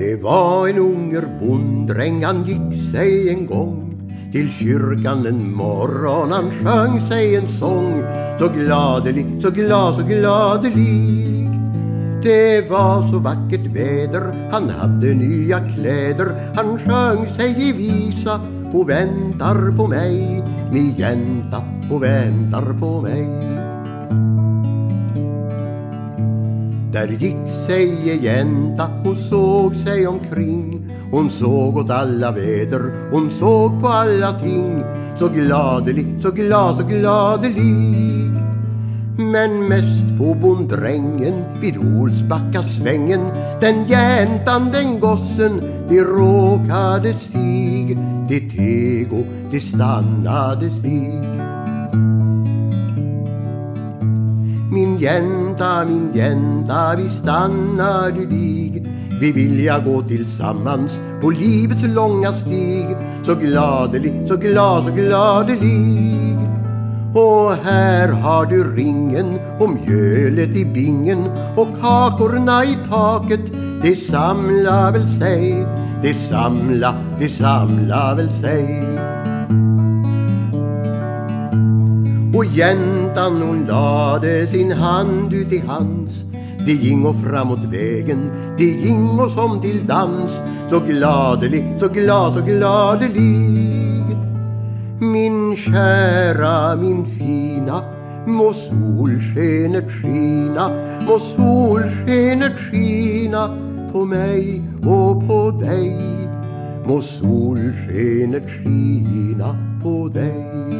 Det var en unger bonddräng, han gick sig en gång. Till kyrkan en morgon, han sjöng sig en sång. Så gladelig, så glad, så gladelig. Det var så vackert väder, han hade nya kläder. Han sjöng sig i visa och väntar på mig. Min jänta och väntar på mig. Där gick sig en jänta, hon såg sig omkring. Hon såg åt alla väder, hon såg på alla ting. Så gladelig, så glad, så gladelig men mest på bonddrängen vid Olsbackasvängen Den jäntan, den gossen, de råkade stig De teg och de stannade sig. Min jänta, min jänta, vi stannade dig vi vilja gå tillsammans på livets långa stig. Så gladelig, så glad, så gladelig. Och här har du ringen och mjölet i bingen och kakorna i taket. Det samlar väl sig, det samla, det samlar väl sig. Och jäntan hon lade sin hand ut i hans. De gingo framåt vägen, de gingo som till dans. Så gladelig, så glad, så gladelig min kära, min fina Må solskenet skina, må solskenet skina på mig och på dig. Må solskenet skina på dig.